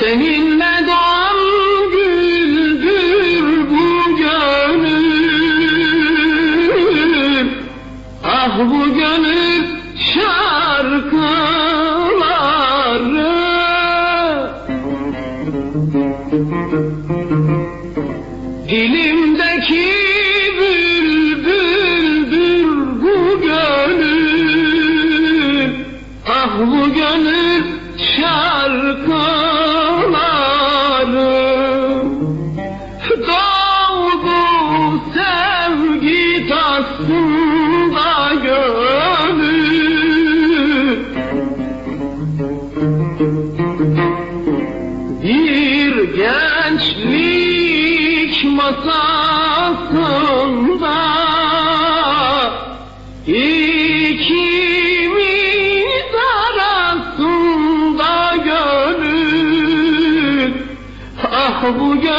Seninle doğan bu gönül şarkıları. Dilimdeki bülbüldür bu gönül. Ah bu gönül şarkıları. Doğdu sevgi tasında gençlik masasında ikimiz arasında gönül Ah bu gönül